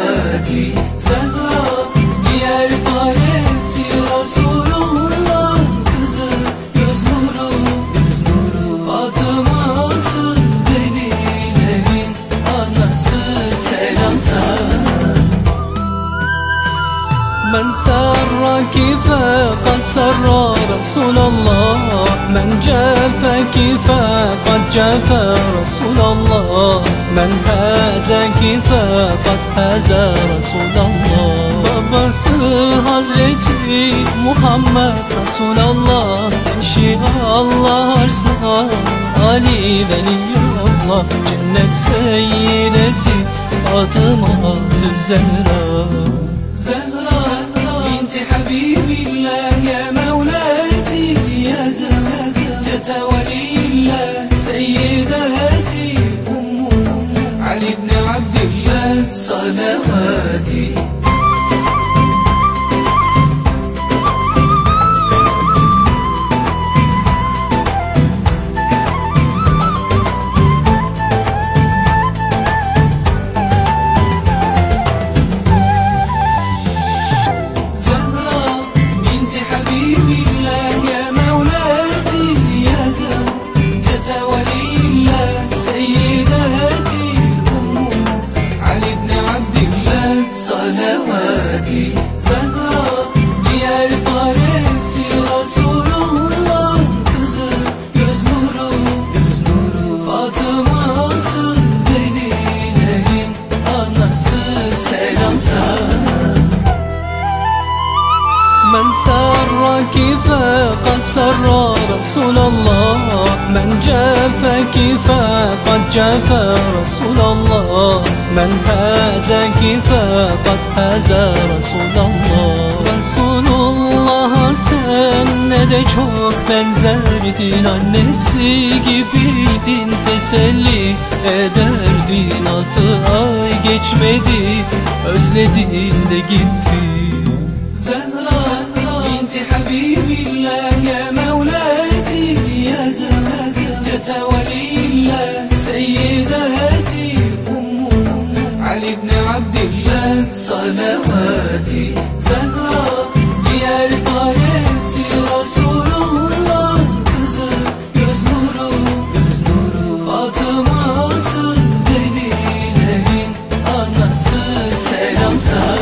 rahmeti Zehra ciğer paresi kızı göz nuru, göz nuru. Fatıma'sın benim evin anası. Selam sana. من سرك فقد سر رسول الله من جافك فقد جاف رسول الله من هازك فقد Heza Resulallah Babası Hazreti Muhammed Resulallah Eşi Allah Arslan Ali Veliyullah Cennet Seyyidesi Fatıma Zehra Zehra Binti Habibillah Ya Mevlati Ya Zehra Cete Veliyullah Seyyide صلواتي صلواتي زهراء ciğer paresi Resulullah kızı göz nuru göz nuru Fatıma'sı Velilerin anası selam sana من سرك فقد سر رسول الله من جافك فقد جفا رسول الله من هزك فقد هزا رسول الله Resulullah sen ne de çok benzerdin Annesi gibiydin teselli ederdin Altı ay geçmedi özledin de gittin زهراء بنت حبيب الله أنت ولي الله سيد هاتي أم علي بن عبد الله صلواتي. زهراء ciğer paresi Resulullah Kızı göz nuru, göz nuru Fatıma'sın benim evin anası Selam sana